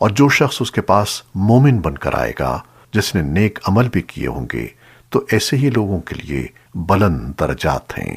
اور جو شخص اس کے پاس مومن بن کر آئے گا، جس نے نیک عمل بھی کیے ہوں گے، تو ایسے ہی لوگوں کے لیے بلند درجات ہیں۔